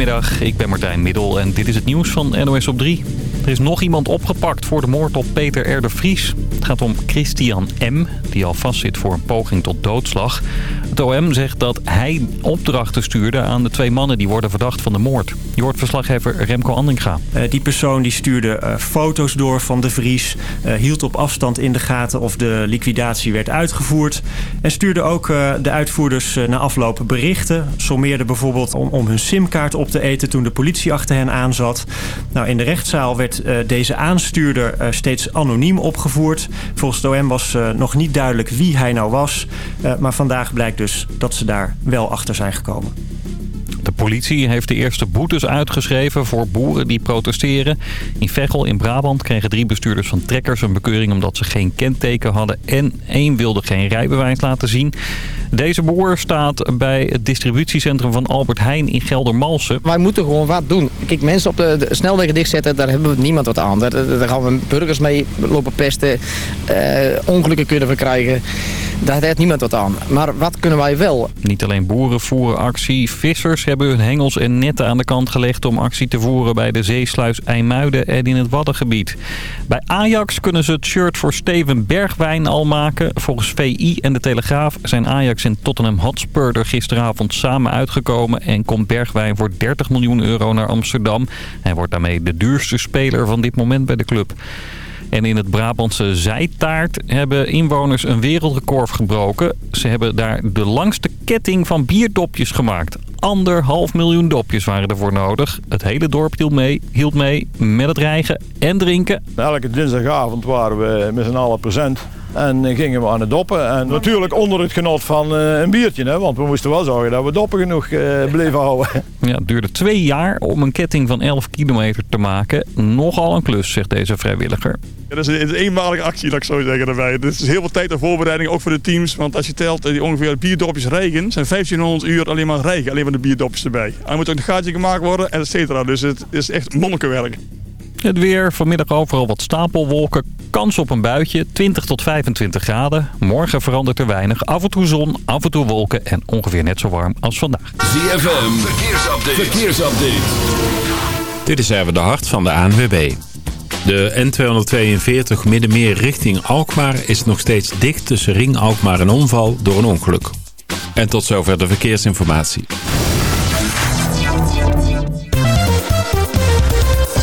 Goedemiddag, ik ben Martijn Middel en dit is het nieuws van NOS op 3. Er is nog iemand opgepakt voor de moord op Peter R. de Vries. Het gaat om Christian M., die al vastzit voor een poging tot doodslag. Het OM zegt dat hij opdrachten stuurde aan de twee mannen die worden verdacht van de moord. Je hoort verslaggever Remco Andringa. Uh, die persoon die stuurde uh, foto's door van de Vries, uh, hield op afstand in de gaten of de liquidatie werd uitgevoerd. En stuurde ook de uitvoerders na afloop berichten. Sommeerde bijvoorbeeld om, om hun simkaart op te eten toen de politie achter hen aanzat. Nou, in de rechtszaal werd deze aanstuurder steeds anoniem opgevoerd. Volgens het OM was nog niet duidelijk wie hij nou was. maar vandaag blijkt dus dat ze daar wel achter zijn gekomen. De politie heeft de eerste boetes uitgeschreven voor boeren die protesteren. In Veghel in Brabant kregen drie bestuurders van trekkers een bekeuring omdat ze geen kenteken hadden en één wilde geen rijbewijs laten zien. Deze boer staat bij het distributiecentrum van Albert Heijn in Geldermalsen. Wij moeten gewoon wat doen. Kijk, mensen op de, de snelwegen dichtzetten, daar hebben we niemand wat aan. Daar, daar gaan we burgers mee lopen pesten, uh, ongelukken kunnen we krijgen. Daar heeft niemand wat aan. Maar wat kunnen wij wel? Niet alleen boeren voeren actie. Vissers hebben hun hengels en netten aan de kant gelegd om actie te voeren bij de zeesluis IJmuiden en in het Waddengebied. Bij Ajax kunnen ze het shirt voor Steven Bergwijn al maken. Volgens VI en de Telegraaf zijn Ajax en Tottenham Hotspur er gisteravond samen uitgekomen en komt Bergwijn voor 30 miljoen euro naar Amsterdam. Hij wordt daarmee de duurste speler van dit moment bij de club. En in het Brabantse Zijtaart hebben inwoners een wereldrecord gebroken. Ze hebben daar de langste ketting van bierdopjes gemaakt. Anderhalf miljoen dopjes waren ervoor nodig. Het hele dorp hield mee, hield mee met het rijgen en drinken. Elke dinsdagavond waren we met z'n allen present. En gingen we aan het doppen. En natuurlijk onder het genot van uh, een biertje. Hè? Want we moesten wel zorgen dat we doppen genoeg uh, bleven houden. Ja, het duurde twee jaar om een ketting van 11 kilometer te maken. Nogal een klus, zegt deze vrijwilliger. Ja, dat is een eenmalige actie, dat ik zo zeggen daarbij. Het is heel veel tijd en voorbereiding, ook voor de teams. Want als je telt, die ongeveer bierdopjes regen, zijn 1500 uur alleen maar regen. Alleen maar de bierdopjes erbij. Er moet ook een gaatje gemaakt worden, et cetera. Dus het is echt monnikenwerk. Het weer, vanmiddag overal wat stapelwolken. Kans op een buitje, 20 tot 25 graden. Morgen verandert er weinig. Af en toe zon, af en toe wolken en ongeveer net zo warm als vandaag. ZFM, verkeersupdate. verkeersupdate. Dit is even de hart van de ANWB. De N242 Middenmeer richting Alkmaar is nog steeds dicht tussen Ring Alkmaar en Omval door een ongeluk. En tot zover de verkeersinformatie.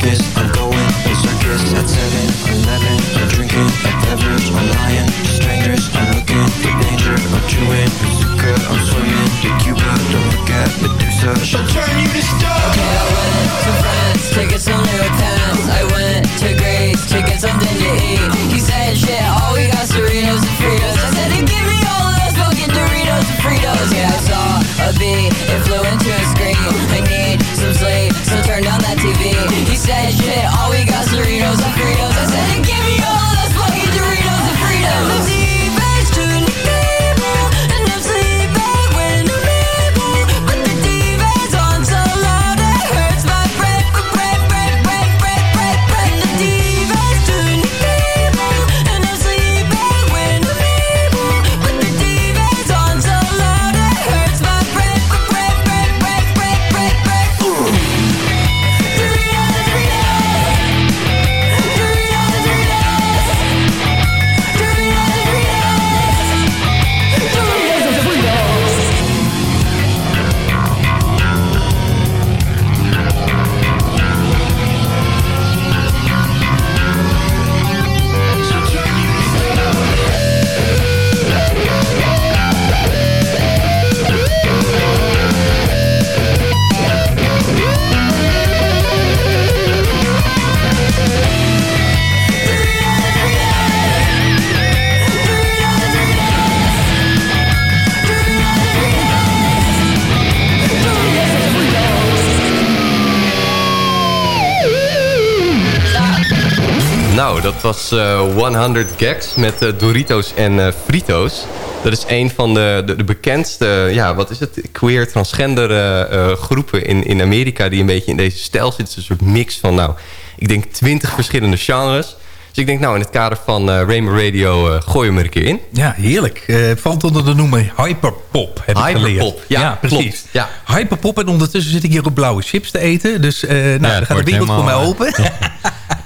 Circus, was eh 100 Gags met eh, Doritos en eh, Fritos. Dat is een van de, de, de bekendste, ja, wat is het, queer transgender eh, eh, groepen in, in Amerika... die een beetje in deze stijl zitten. Het is een soort mix van, nou, ik denk 20 verschillende genres. Dus ik denk, nou, in het kader van eh Rainbow Radio eh gooi hem er een keer in. Ja, heerlijk. Eh, valt onder de noemer hyperpop, heb ik geleerd. Hyperpop, ja, precies. klopt, ja. Hyperpop en ondertussen zit ik hier op blauwe chips te eten. Dus eh nou, dan gaat de wereld voor mij open.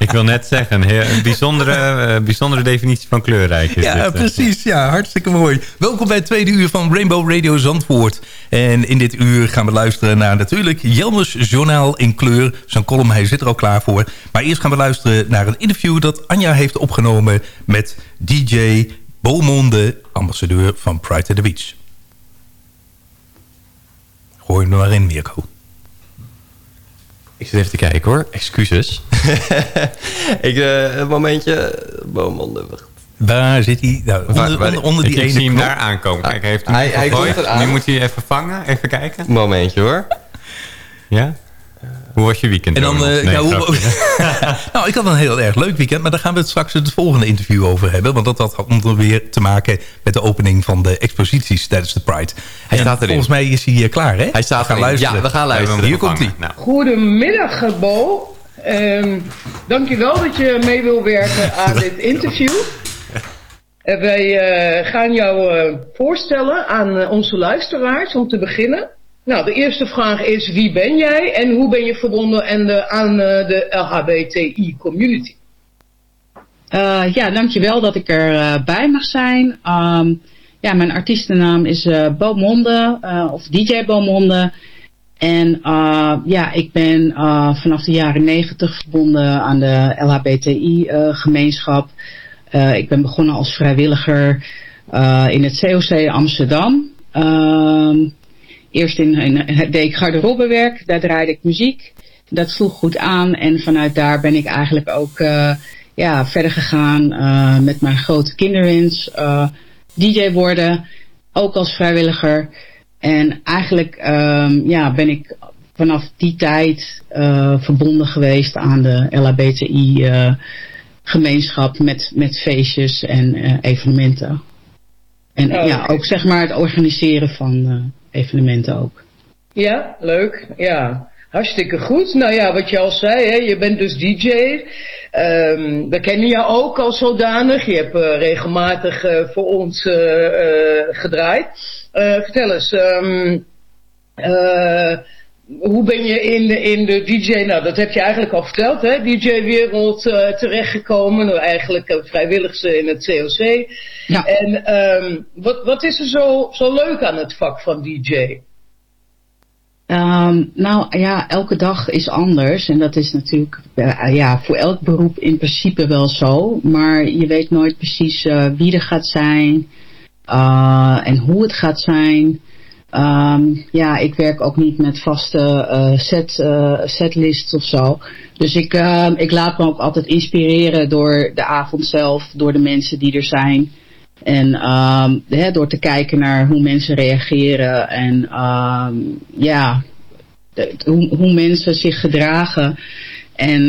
Ik wil net zeggen, een bijzondere, eh, bijzondere definitie van kleurrijk is Ja, dit, eh. precies. Ja, hartstikke mooi. Welkom bij het tweede uur van Rainbow Radio Zandvoort. En in dit uur gaan we luisteren naar natuurlijk Jelmers Journaal in kleur. Zijn column, hij zit er al klaar voor. Maar eerst gaan we luisteren naar een interview dat Anja heeft opgenomen met DJ Beaumonde, ambassadeur van Pride at the Beach. Gooi hem er maar in, Mirko. Ik zit even te kijken hoor, excuses. ik, eh, een momentje, wacht. Waar zit hij? Nou, onder, Waar- waar- onder, onder Ik, die ik ene zie hem daar aankomen. Kijk, hij heeft hem Hij- hij gegooid. komt eraan. Nu moet hij even vangen. Even kijken. Momentje hoor. Ja? Hoe was je weekend? En dan, eh, Nee, ja, hoe- grapje. nou, ik had een heel erg leuk weekend, maar daar gaan we het straks in het volgende interview over hebben. Want dat had onder weer te maken met de opening van de exposities tijdens de Pride. Hij En staat erin. Volgens mij is hij hier klaar, hè? Hij staat gaan erin. luisteren. Ja, we gaan luisteren. Hier komt hij. Nou, Goedemiddag, Bo. Ehm dankjewel dat je mee wil werken aan dit interview. Wij eh, gaan jou eh, voorstellen aan onze luisteraars om te beginnen. Nou, de eerste vraag is wie ben jij en hoe ben je verbonden aan de, aan, eh, de LHBTI-community? Eh, ja, dankjewel dat ik er eh, bij mag zijn. Ehm, ja, mijn artiestennaam is eh Beaumonde, of DJ Beaumonde. En ja, ik ben vanaf de jaren negentig verbonden aan de LHBTI-gemeenschap. Ik ben begonnen als vrijwilliger in het COC Amsterdam. Ehm, eerst in, in, deed ik garderobewerk, daar draaide ik muziek. Dat sloeg goed aan en vanuit daar ben ik eigenlijk ook eh, ja, verder gegaan eh, met mijn grote kinderwens. eh, DJ worden, ook als vrijwilliger. En eigenlijk ehm, ja, ben ik vanaf die tijd verbonden geweest aan de LHBTI gemeenschap met, met feestjes en evenementen. En Oh, ja, ook zeg maar het organiseren van evenementen ook. Ja, leuk. Ja, hartstikke goed. Nou ja, wat je al zei, hè, je bent dus DJ. Ehm, we kennen je ook als zodanig. Je hebt eh, regelmatig eh, voor ons eh, gedraaid. Vertel eens, ehm, eh, hoe ben je in de, in de DJ, nou dat heb je eigenlijk al verteld, hè, DJ-wereld eh, terechtgekomen. Nou, eigenlijk eh, vrijwilligste in het COC. Ja. En ehm, wat, wat is er zo, zo leuk aan het vak van DJ? Ehm, nou ja, elke dag is anders. En dat is natuurlijk eh, ja, voor elk beroep in principe wel zo. Maar je weet nooit precies wie er gaat zijn. en hoe het gaat zijn. Ehm, ja, ik werk ook niet met vaste eh, set, eh, setlists of zo. Dus ik, ehm, ik laat me ook altijd inspireren door de avond zelf. Door de mensen die er zijn. En ehm, door te kijken naar hoe mensen reageren en ja, hoe, hoe mensen zich gedragen. En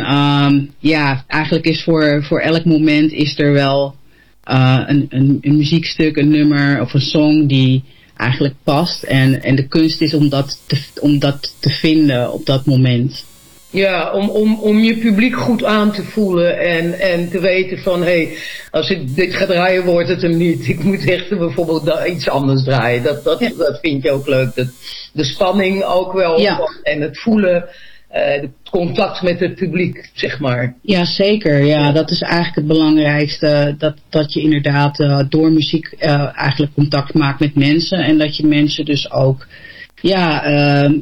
ja, eigenlijk is voor, voor elk moment is er wel eh, een, een, een muziekstuk, een nummer of een song die eigenlijk past. En, en de kunst is om dat te, om dat te vinden op dat moment. Ja, om, om, om je publiek goed aan te voelen en, en te weten van, hé, hey, als ik dit ga draaien, wordt het hem niet. Ik moet echt bijvoorbeeld iets anders draaien. Dat, dat, dat vind je ook leuk. Dat, de spanning ook wel Ja. en het voelen, het contact met het publiek, zeg maar. Ja, zeker. Ja, dat is eigenlijk het belangrijkste. Dat, dat je inderdaad eh, door muziek eh, eigenlijk contact maakt met mensen. En dat je mensen dus ook ja,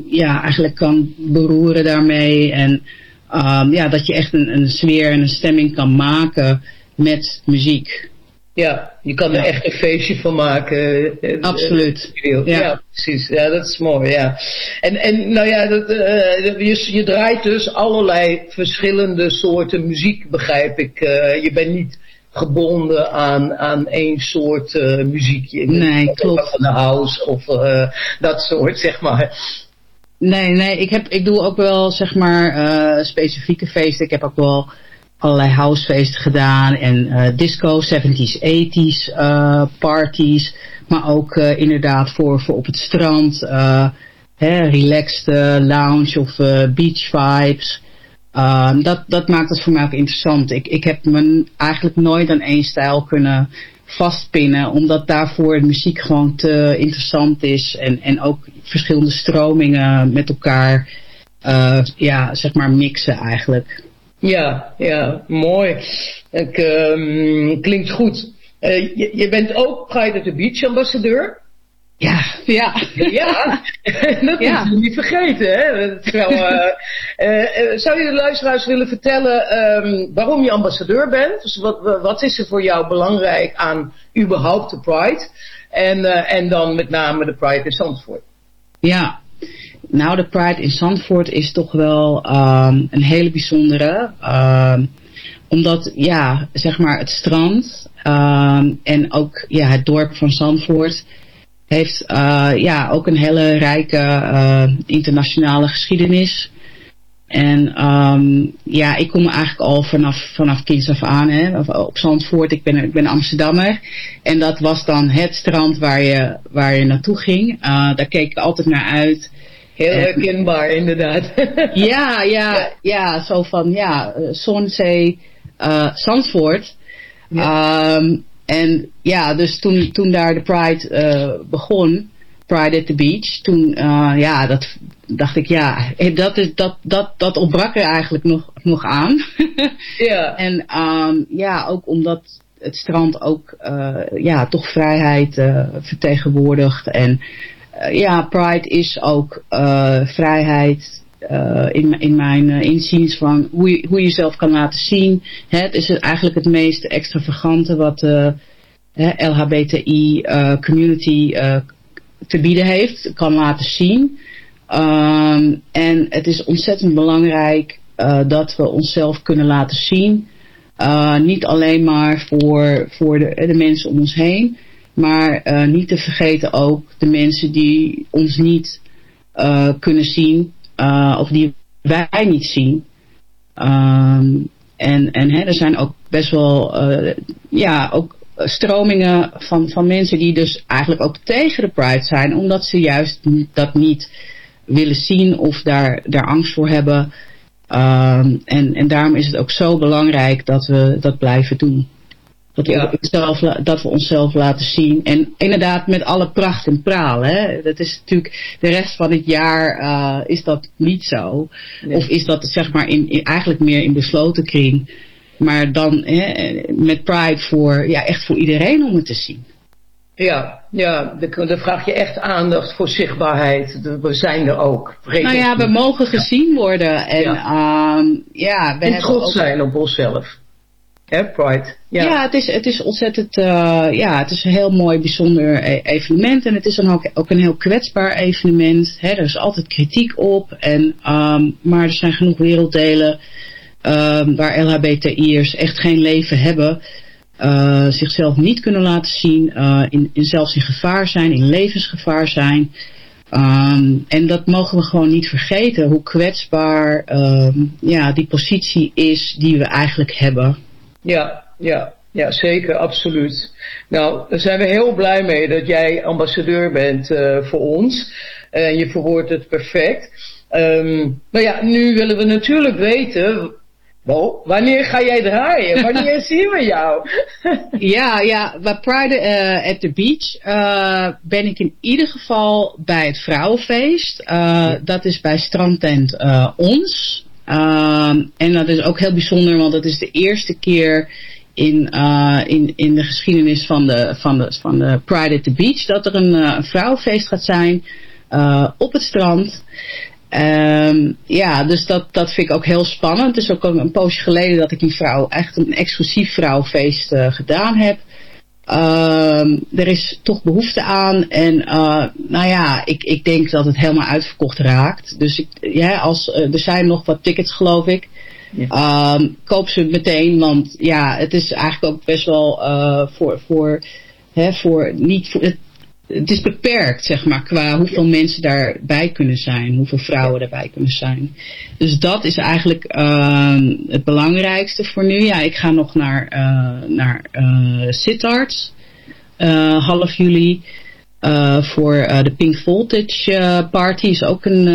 ja, eigenlijk kan beroeren daarmee. En ehm, ja, dat je echt een, een sfeer en een stemming kan maken met muziek. Ja, je kan er echt een feestje van maken. eh, Absoluut. eh, Ja. Ja. precies. Ja, dat is mooi, ja. En, en nou ja, dat, eh, je, je draait dus allerlei verschillende soorten muziek, begrijp ik. Eh, je bent niet gebonden aan, aan één soort eh, muziek. Nee, klopt. Van de house of eh, dat soort, zeg maar. Nee, nee, ik, heb, ik doe ook wel zeg maar eh, specifieke feesten. Ik heb ook wel allerlei housefeesten gedaan en eh, disco, 70s, 80s eh, parties. Maar ook eh, inderdaad voor, voor op het strand, hè, relaxed lounge of beach vibes. Ehm, dat, dat maakt het voor mij ook interessant. Ik, ik heb me eigenlijk nooit aan één stijl kunnen vastpinnen, omdat daarvoor de muziek gewoon te interessant is en, en ook verschillende stromingen met elkaar ja, zeg maar mixen eigenlijk. Ja, ja, mooi. Ik, ehm, klinkt goed. Eh, je, je bent ook Pride at the Beach ambassadeur. Ja, ja. Ja, dat Ja. moet je niet vergeten. Hè? Dat is wel, eh, eh, zou je de luisteraars willen vertellen ehm, waarom je ambassadeur bent? Dus wat, wat is er voor jou belangrijk aan überhaupt de Pride? En, en dan met name de Pride in Zandvoort. Ja, nou de Pride in Zandvoort is toch wel ehm, een hele bijzondere. ehm, omdat ja, zeg maar het strand ehm, en ook ja, het dorp van Zandvoort heeft eh, ja, ook een hele rijke eh, internationale geschiedenis. En ja, ik kom eigenlijk al vanaf, vanaf kinds af aan hè, op Zandvoort. Ik ben, ik ben Amsterdammer. En dat was dan het strand waar je, waar je naartoe ging. Eh, daar keek ik altijd naar uit. Heel En- herkenbaar, inderdaad. ja, ja, ja, zo van ja, eh, zon, zee, eh, Zandvoort. Ehm, en ja, dus toen, toen daar de Pride eh, begon, Pride at the Beach, toen ja, dat dacht ik ja, dat, is, dat, dat, dat ontbrak er eigenlijk nog, nog aan. ja. En ehm, ja, ook omdat het strand ook ja, toch vrijheid vertegenwoordigt. En ja, Pride is ook eh, vrijheid eh, in, in mijn eh, inziens van hoe je, hoe je jezelf kan laten zien. Hè, het is eigenlijk het meest extravagante wat de LHBTI eh, community eh, te bieden heeft, kan laten zien. Ehm, en het is ontzettend belangrijk eh, dat we onszelf kunnen laten zien. Uh, niet alleen maar voor, voor de, de mensen om ons heen, maar uh, niet te vergeten ook de mensen die ons niet uh, kunnen zien of die wij niet zien. Um, en en hè, er zijn ook best wel ja, ook stromingen van, van mensen die dus eigenlijk ook tegen de Pride zijn, omdat ze juist dat niet willen zien of daar, daar angst voor hebben. Um, en, en daarom is het ook zo belangrijk dat we dat blijven doen. Dat we, ja. dat we onszelf laten zien. En inderdaad met alle pracht en praal. Hè? Dat is natuurlijk de rest van het jaar uh, is dat niet zo. Nee. Of is dat zeg maar in, in, eigenlijk meer in besloten kring. Maar dan hè, met Pride voor, ja, echt voor iedereen om het te zien. Ja, ja, dan vraag je echt aandacht voor zichtbaarheid. We zijn er ook. Nou ja, we mogen gezien worden. En ja, um, ja we en trots ook... zijn op onszelf. Ja, ja het, is, het is ontzettend, uh, ja, het is een heel mooi, bijzonder e- evenement. En het is dan ook, ook een heel kwetsbaar evenement. Hè, er is altijd kritiek op. En, um, maar er zijn genoeg werelddelen um, waar LHBTI'ers echt geen leven hebben. Uh, zichzelf niet kunnen laten zien, uh, in, in, zelfs in gevaar zijn, in levensgevaar zijn. Um, en dat mogen we gewoon niet vergeten, hoe kwetsbaar ja, die positie is die we eigenlijk hebben. Ja, ja, ja, zeker, absoluut. Nou, daar zijn we heel blij mee dat jij ambassadeur bent uh, voor ons. En je verwoordt het perfect. Um, nou ja, nu willen we natuurlijk weten wanneer ga jij draaien? Wanneer zien we jou? ja, ja, bij Pride uh, at the Beach uh, ben ik in ieder geval bij het vrouwenfeest. Uh, dat is bij strandtent Ons. En dat is ook heel bijzonder, want dat is de eerste keer in, in, in de geschiedenis van de, van, de, van de Pride at the Beach dat er een, een vrouwenfeest gaat zijn op het strand. Um, ja, dus dat, dat vind ik ook heel spannend. Het is ook een, poosje geleden dat ik een vrouw, echt een exclusief vrouwfeest uh, gedaan heb. Um, er is toch behoefte aan en uh, nou ja, ik, ik denk dat het helemaal uitverkocht raakt. Dus ik, ja, als, uh, er zijn nog wat tickets geloof ik. Ja. Um, koop ze meteen, want ja, het is eigenlijk ook best wel uh, voor, voor, hè, voor, niet voor, het, het is beperkt, zeg maar, qua hoeveel mensen daarbij kunnen zijn, hoeveel vrouwen daarbij kunnen zijn. Dus dat is eigenlijk uh, het belangrijkste voor nu. Ja, ik ga nog naar, uh, naar uh, Sittard, half juli, voor de Pink Voltage Party, is ook een,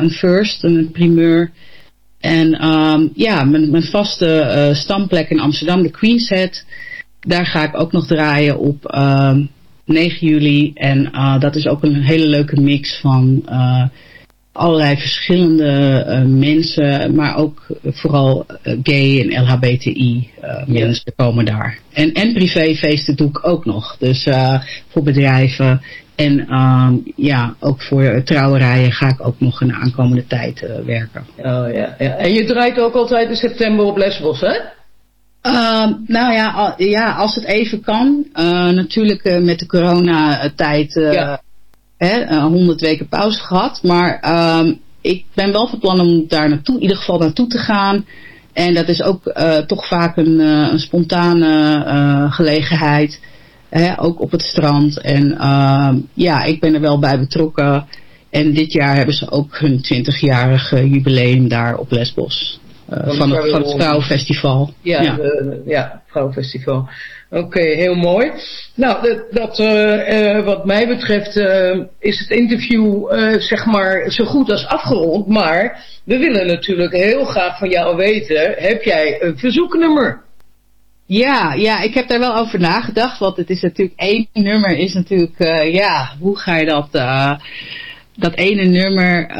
een first, een primeur. En um, ja, mijn, mijn vaste stamplek in Amsterdam, de Queen's Head, daar ga ik ook nog draaien op... 9 juli. En uh, dat is ook een hele leuke mix van uh, allerlei verschillende uh, mensen, maar ook vooral gay en LHBTI mensen komen daar. En, en privéfeesten doe ik ook nog. Dus voor bedrijven en um, ja, ook voor trouwerijen ga ik ook nog in de aankomende tijd werken. Oh ja, ja. En je draait ook altijd in september op Lesbos, hè? Uh, nou ja, ja, als het even kan. Uh, natuurlijk uh, met de coronatijd uh, ja. hè, 100 weken pauze gehad. Maar ehm, ik ben wel van plan om daar naartoe, in ieder geval naartoe te gaan. En dat is ook toch vaak een, een spontane gelegenheid. Hè, ook op het strand. En ehm, ja, ik ben er wel bij betrokken. En dit jaar hebben ze ook hun 20-jarig jubileum daar op Lesbos. Uh, van, het, van het Vrouwenfestival. Ja, ja. De, ja Vrouwenfestival. Oké, okay, heel mooi. Nou, dat, dat uh, uh, wat mij betreft is het interview zeg maar zo goed als afgerond. Maar we willen natuurlijk heel graag van jou weten, heb jij een verzoeknummer? Ja, ja, ik heb daar wel over nagedacht. Want het is natuurlijk één nummer is natuurlijk, ja, hoe ga je dat dat ene nummer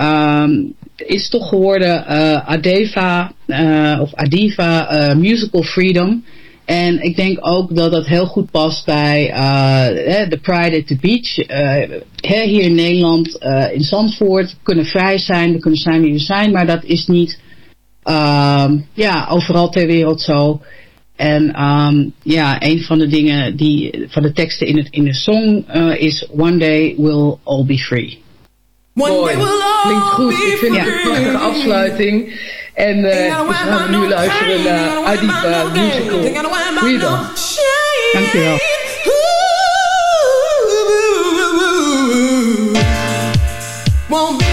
um, is toch geworden uh, Adeva uh, of Adiva uh, Musical Freedom. En ik denk ook dat dat heel goed past bij de Pride at the Beach. hier in Nederland, in Zandvoort, kunnen vrij zijn, we kunnen zijn wie we zijn, maar dat is niet ja, overal ter wereld zo. En um, ja, een van de dingen die van de teksten in, het, in de song is One day we'll all be free. Mooi. Klinkt goed. Ik vind het een prachtige afsluiting. En uh, we gaan nu luisteren naar Adiba Musical Freedom. Dankjewel. Won't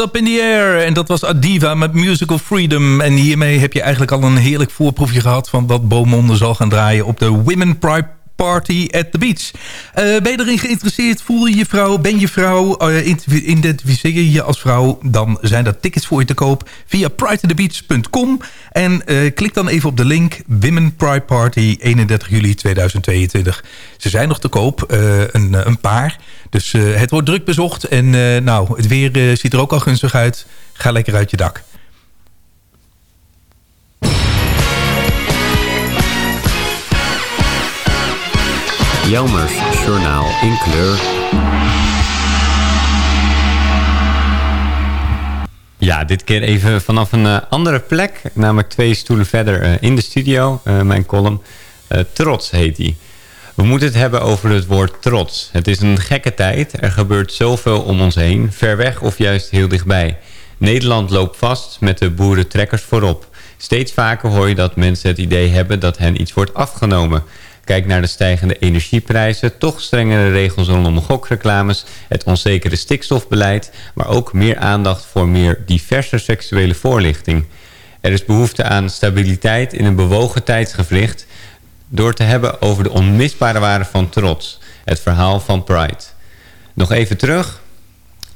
up in the air. En dat was Adiva met Musical Freedom. En hiermee heb je eigenlijk al een heerlijk voorproefje gehad... van wat Beaumonde zal gaan draaien op de Women Pride Party at the Beach. Uh, ben je erin geïnteresseerd? Voel je je vrouw? Ben je vrouw? Uh, identificeer je je als vrouw? Dan zijn er tickets voor je te koop via prideatthebeach.com. En uh, klik dan even op de link Women Pride Party 31 juli 2022. Ze zijn nog te koop, een, een, paar. Dus het wordt druk bezocht. En nou, het weer ziet er ook al gunstig uit. Ga lekker uit je dak. Jelmers Journaal in kleur. Ja, dit keer even vanaf een eh, andere plek. Namelijk twee stoelen verder eh, in de studio, eh, mijn column. trots heet die. We moeten het hebben over het woord trots. Het is een gekke tijd. Er gebeurt zoveel om ons heen. Ver weg of juist heel dichtbij. Nederland loopt vast met de boerentrekkers voorop. Steeds vaker hoor je dat mensen het idee hebben dat hen iets wordt afgenomen. Kijk naar de stijgende energieprijzen, toch strengere regels rondom gokreclames, het onzekere stikstofbeleid, maar ook meer aandacht voor meer diverse seksuele voorlichting. Er is behoefte aan stabiliteit in een bewogen tijdsgevricht door te hebben over de onmisbare waarde van trots, het verhaal van Pride. Nog even terug.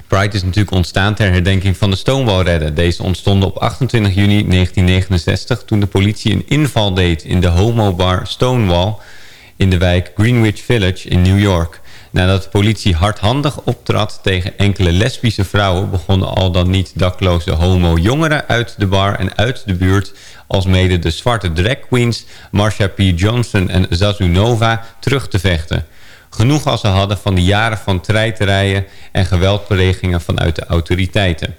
Pride is natuurlijk ontstaan ter herdenking van de Stonewall-redden. Deze ontstonden op 28 juni 1969 toen de politie een inval deed in de homobar Stonewall in de wijk Greenwich Village in New York. Nadat de politie hardhandig optrad tegen enkele lesbische vrouwen... begonnen al dan niet dakloze homo-jongeren uit de bar en uit de buurt... alsmede de zwarte drag queens Marsha P. Johnson en Zazu Nova terug te vechten. Genoeg als ze hadden van de jaren van treiterijen en geweldplegingen vanuit de autoriteiten.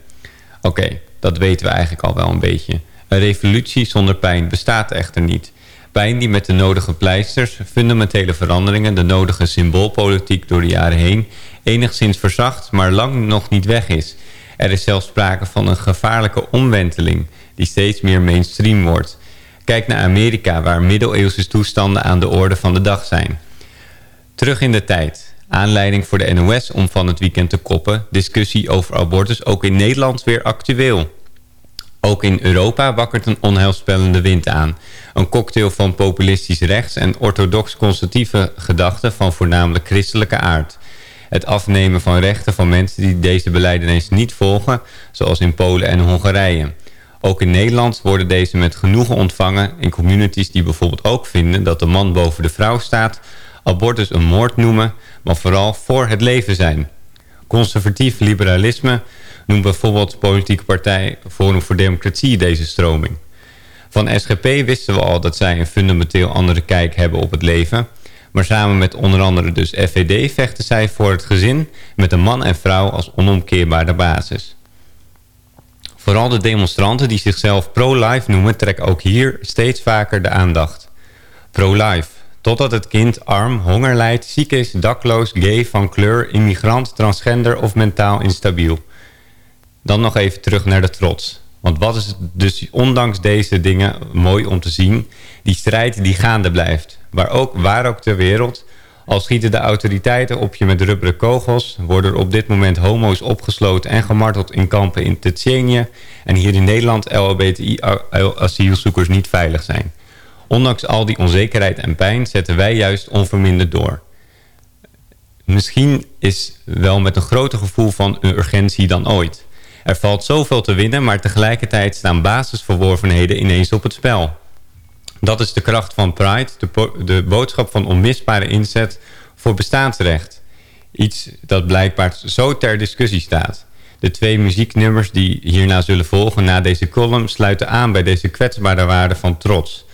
Oké, dat weten we eigenlijk al wel een beetje. Een revolutie zonder pijn bestaat echter niet pijn die met de nodige pleisters, fundamentele veranderingen, de nodige symboolpolitiek door de jaren heen, enigszins verzacht, maar lang nog niet weg is. Er is zelfs sprake van een gevaarlijke omwenteling, die steeds meer mainstream wordt. Kijk naar Amerika, waar middeleeuwse toestanden aan de orde van de dag zijn. Terug in de tijd. Aanleiding voor de NOS om van het weekend te koppen. Discussie over abortus ook in Nederland weer actueel. Ook in Europa wakkert een onheilspellende wind aan. Een cocktail van populistisch rechts en orthodox-conservatieve gedachten van voornamelijk christelijke aard. Het afnemen van rechten van mensen die deze beleiden eens niet volgen, zoals in Polen en Hongarije. Ook in Nederland worden deze met genoegen ontvangen in communities die bijvoorbeeld ook vinden dat de man boven de vrouw staat, abortus een moord noemen, maar vooral voor het leven zijn. Conservatief liberalisme noemt bijvoorbeeld de politieke partij Forum voor Democratie deze stroming. Van SGP wisten we al dat zij een fundamenteel andere kijk hebben op het leven. Maar samen met onder andere dus FVD vechten zij voor het gezin met een man en vrouw als onomkeerbare basis. Vooral de demonstranten die zichzelf pro-life noemen trekken ook hier steeds vaker de aandacht. Pro-life, totdat het kind arm, honger lijdt, ziek is, dakloos, gay, van kleur, immigrant, transgender of mentaal instabiel. Dan nog even terug naar de trots. Want wat is dus ondanks deze dingen mooi om te zien... die strijd die gaande blijft. Waar ook, waar ook ter wereld... Al schieten de autoriteiten op je met rubberen kogels... worden er op dit moment homo's opgesloten en gemarteld in kampen in Tsjetsjenië... en hier in Nederland LHBTI-asielzoekers niet veilig zijn. Ondanks al die onzekerheid en pijn zetten wij juist onverminderd door. Misschien is wel met een groter gevoel van urgentie dan ooit... Er valt zoveel te winnen, maar tegelijkertijd staan basisverworvenheden ineens op het spel. Dat is de kracht van Pride, de, de boodschap van onmisbare inzet voor bestaansrecht. Iets dat blijkbaar zo ter discussie staat. De twee muzieknummers die hierna zullen volgen na deze column... sluiten aan bij deze kwetsbare waarde van trots.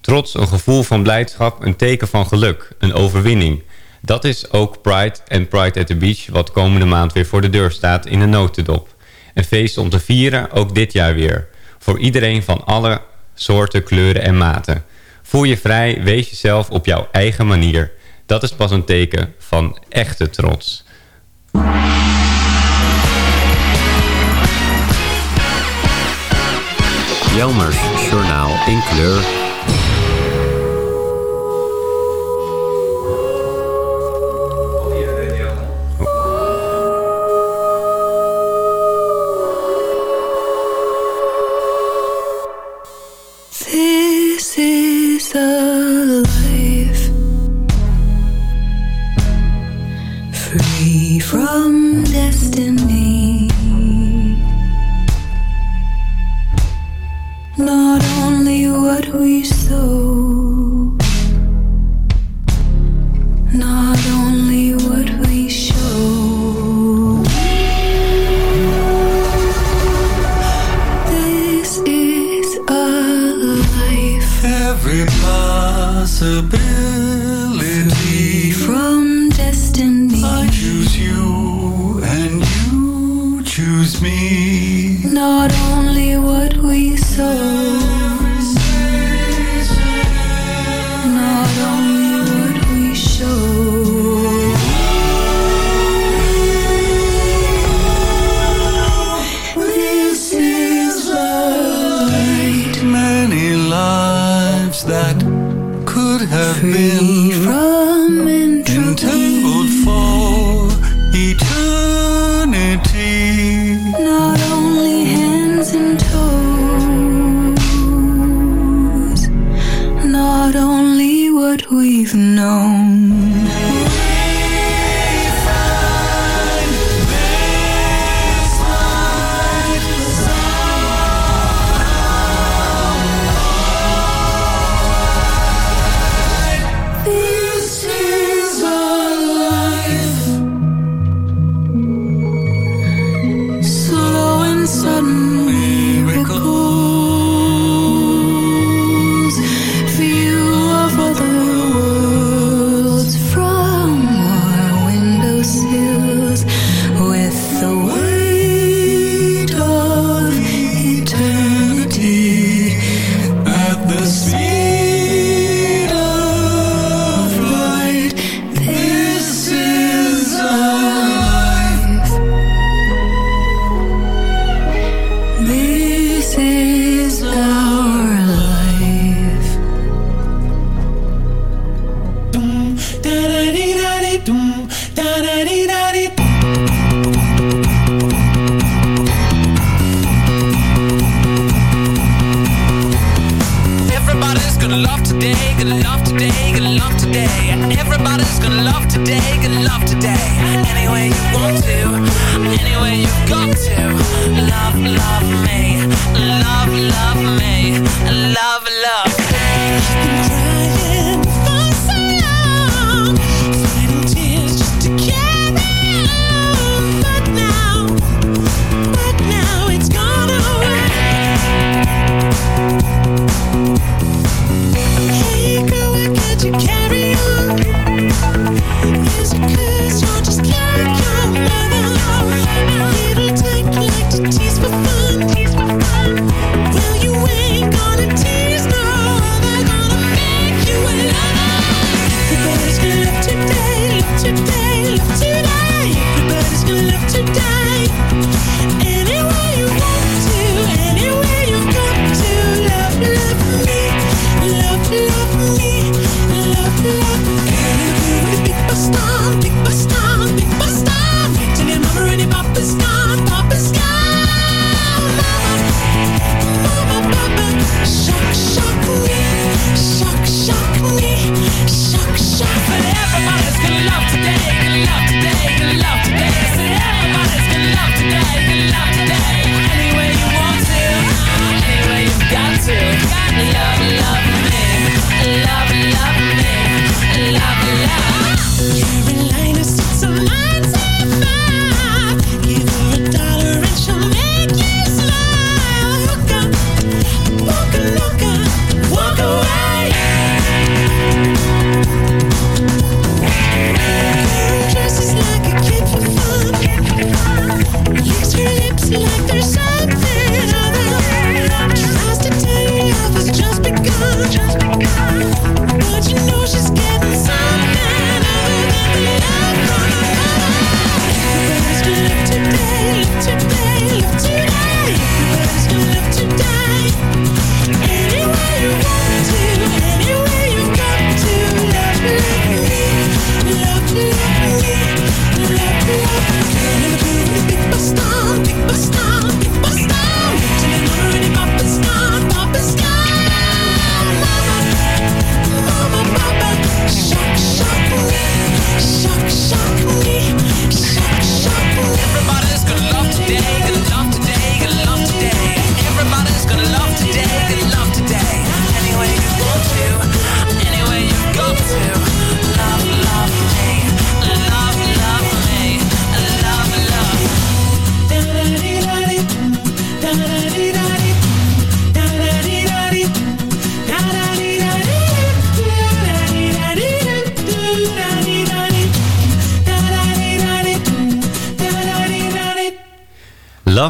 Trots, een gevoel van blijdschap, een teken van geluk, een overwinning. Dat is ook Pride en Pride at the Beach... wat komende maand weer voor de deur staat in een notendop. Een feest om te vieren, ook dit jaar weer. Voor iedereen van alle soorten, kleuren en maten. Voel je vrij, wees jezelf op jouw eigen manier. Dat is pas een teken van echte trots. Jelmers Journaal in kleur that could have Free been from entangled for eternity. Not only hands and toes, not only what we've known.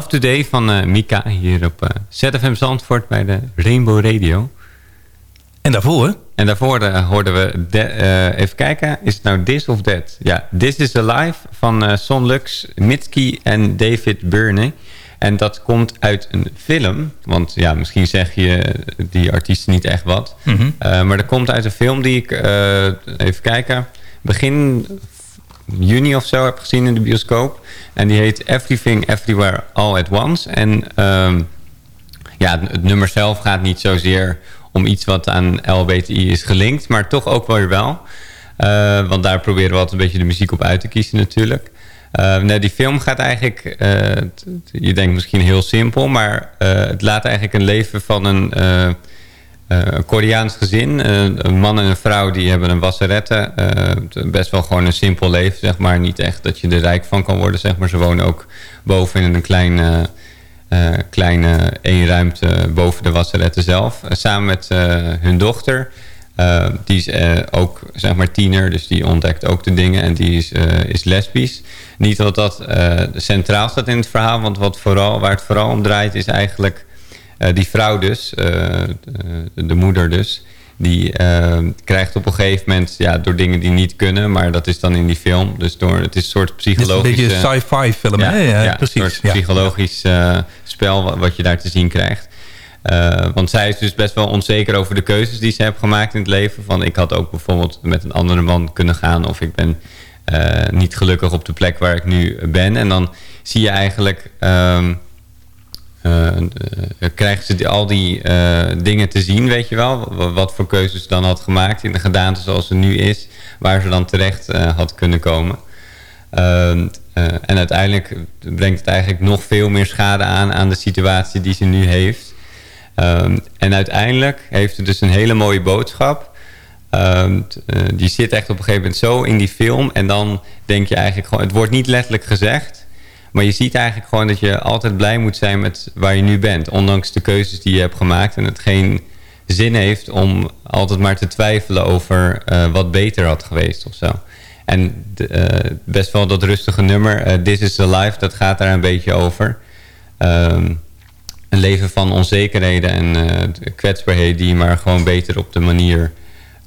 Today van eh, Mika hier op eh, ZFM Zandvoort bij de Rainbow Radio. En daarvoor? En daarvoor eh, hoorden we, de- even kijken, is het nou This of That? Ja, This is Alive van Son Lux, Mitski en David Byrne. En dat komt uit een film, want ja, misschien zeg je die artiesten niet echt wat. Mhm. Maar dat komt uit een film die ik, even kijken, begin juni of zo heb gezien in de bioscoop. En die heet Everything Everywhere All at Once. En ehm, ja, het, nummer zelf gaat niet zozeer om iets wat aan LBTI is gelinkt, maar toch ook wel weer wel. Eh, want daar proberen we altijd een beetje de muziek op uit te kiezen natuurlijk. Eh, nee, die film gaat eigenlijk, eh, je denkt misschien heel simpel, maar eh, het laat eigenlijk een leven van een, een Koreaans gezin. Eh, een man en een vrouw die hebben een wasserette. Eh, best wel gewoon een simpel leven, zeg maar. Niet echt dat je er rijk van kan worden, zeg maar. Ze wonen ook boven in een klein, eh, eh, kleine één ruimte boven de wasserette zelf. Eh, samen met eh, hun dochter. Eh, die is eh, ook zeg maar tiener, dus die ontdekt ook de dingen en die is, eh, is lesbisch. Niet dat dat eh, centraal staat in het verhaal, want wat vooral, waar het vooral om draait is eigenlijk eh, die vrouw dus, eh, de, de moeder dus, die eh, krijgt op een gegeven moment, ja, door dingen die niet kunnen, maar dat is dan in die film, dus door, het is een soort is een psychologisch... beetje een sci-fi film, hè? Ja, precies. Een soort Ja. psychologisch eh, spel wat, je daar te zien krijgt. Eh, want zij is dus best wel onzeker over de keuzes die ze heeft gemaakt in het leven. Van ik had ook bijvoorbeeld met een andere man kunnen gaan. Of ik ben eh, niet gelukkig op de plek waar ik nu ben. En dan zie je eigenlijk... ehm, eh, eh, krijgen ze die- al die eh, dingen te zien, weet je wel. Wa- Wat voor keuzes ze dan had gemaakt in de gedaante zoals ze nu is. Waar ze dan terecht eh, had kunnen komen. Ehm, eh, en uiteindelijk brengt het eigenlijk nog veel meer schade aan aan de situatie die ze nu heeft. Ehm, en uiteindelijk heeft het dus een hele mooie boodschap. Ehm, eh, die zit echt op een gegeven moment zo in die film. En dan denk je eigenlijk gewoon... Het wordt niet letterlijk gezegd. Maar je ziet eigenlijk gewoon dat je altijd blij moet zijn met waar je nu bent. Ondanks de keuzes die je hebt gemaakt. En het geen zin heeft om altijd maar te twijfelen over eh, wat beter had geweest of zo. En eh, best wel dat rustige nummer, eh, This is the Life, dat gaat daar een beetje over. Ehm, een leven van onzekerheden en kwetsbaarheden die je maar gewoon beter op de manier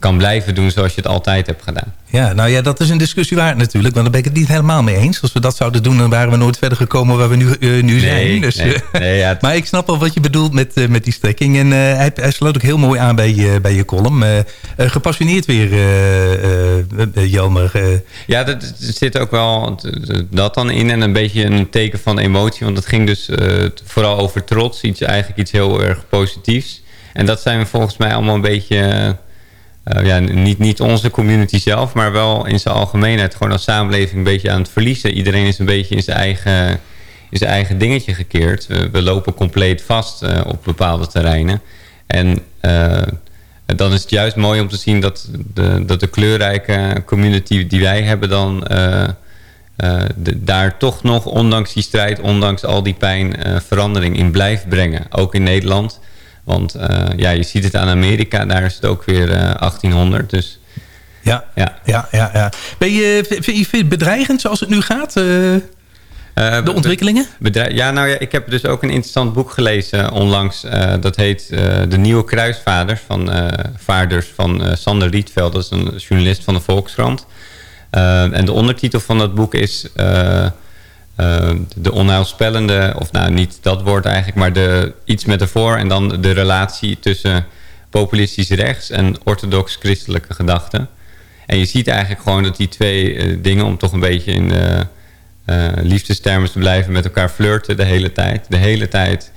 kan blijven doen zoals je het altijd hebt gedaan. Ja, nou ja, dat is een discussie waard natuurlijk. Want daar ben ik het niet helemaal mee eens. Als we dat zouden doen, dan waren we nooit verder gekomen waar we nu, eh, nu zijn. Dus, nee, eh, nee, ja, maar ik snap wel wat je bedoelt met, eh, met die strekking. En hij, hij sloot ook heel mooi aan bij, je bij je column. Gepassioneerd weer, Jelmer. Ja, dat- er zit ook wel dat dan in. En een beetje een teken van emotie. Want het ging dus vooral over trots. Iets, eigenlijk iets heel erg positiefs. En dat zijn we volgens mij allemaal een beetje... eh, ja, niet, niet onze community zelf, maar wel in zijn algemeenheid. Gewoon als samenleving een beetje aan het verliezen. Iedereen is een beetje in zijn eigen, in zijn eigen dingetje gekeerd. We, lopen compleet vast eh, op bepaalde terreinen. En eh, dan is het juist mooi om te zien dat de, dat de kleurrijke community die wij hebben dan... daar toch nog, ondanks die strijd, ondanks al die pijn, verandering in blijft brengen. Ook in Nederland. Want eh, ja, je ziet het aan Amerika, daar is het ook weer eh, 1800. Dus Ja, ja. ja, ja, ja. Ben je, vind je het bedreigend zoals het nu gaat? eh? de ontwikkelingen? Ja, nou ja, ik heb dus ook een interessant boek gelezen onlangs. eh, dat heet eh, De Nieuwe Kruisvaders van, eh, Vaarders van eh, Sander Rietveld. Dat is een journalist van de Volkskrant. Eh, en de ondertitel van dat boek is... eh, de onheilspellende, of nou niet dat woord eigenlijk... maar de, iets met ervoor en dan de relatie tussen populistisch rechts... en orthodox-christelijke gedachten. En je ziet eigenlijk gewoon dat die twee eh, dingen... om toch een beetje in de eh, liefdestermen te blijven met elkaar flirten de hele tijd. De hele tijd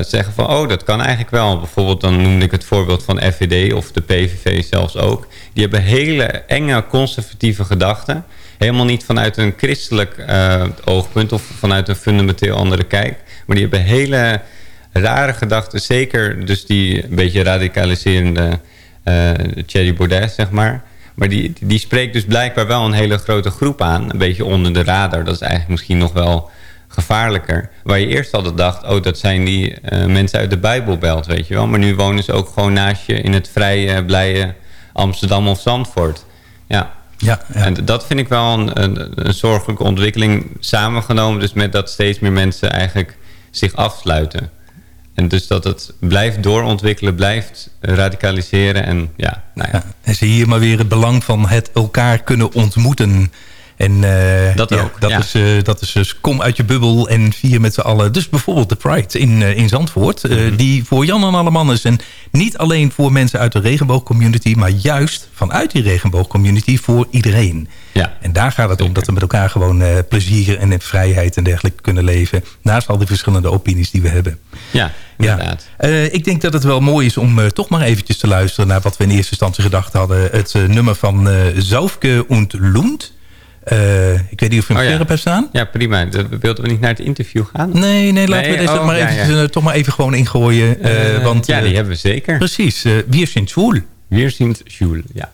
zeggen van, oh, dat kan eigenlijk wel. Bijvoorbeeld dan noemde ik het voorbeeld van FVD of de PVV zelfs ook. Die hebben hele enge conservatieve gedachten. Helemaal niet vanuit een christelijk eh, oogpunt of vanuit een fundamenteel andere kijk. Maar die hebben hele rare gedachten. Zeker dus die een beetje radicaliserende eh Thierry Baudet, zeg maar. Maar die, die spreekt dus blijkbaar wel een hele grote groep aan. Een beetje onder de radar. Dat is eigenlijk misschien nog wel gevaarlijker. Waar je eerst altijd dacht, oh dat zijn die eh, mensen uit de Bijbelbelt, weet je wel. Maar nu wonen ze ook gewoon naast je in het vrije, blije Amsterdam of Zandvoort. Ja. Ja, En dat vind ik wel een, een, een zorgelijke ontwikkeling samengenomen. Dus met dat steeds meer mensen eigenlijk zich afsluiten. En dus dat het blijft doorontwikkelen, blijft radicaliseren. En ja, nou ja. En zie hier maar weer het belang van het elkaar kunnen ontmoeten. En eh, Dat ja, ook, Dat, ja. is, eh, dat is dus kom uit je bubbel en vier met z'n allen. Dus bijvoorbeeld de Pride in, eh, in Zandvoort. Mhm. Die voor Jan en alle man is. En niet alleen voor mensen uit de regenboogcommunity. Maar juist vanuit die regenboogcommunity voor iedereen. Ja. En daar gaat het om dat we met elkaar gewoon plezier en in vrijheid en dergelijke kunnen leven. Naast al die verschillende opinies die we hebben. Ja, inderdaad. Ik denk dat het wel mooi is om toch maar eventjes te luisteren... naar wat we in eerste instantie gedacht hadden. Het nummer van Zaufke und Lund. Eh, ik weet niet of je hem Oh, ja. hebt staan. Ja, prima. Wilden we niet naar het interview gaan? Nee, nee, laten we deze oh, maar ja, eventjes, ja. eh, toch maar even gewoon ingooien. eh, Eh, want, ja, die hebben we zeker. Precies. Wir sind schwul. Wir sind schwul, ja.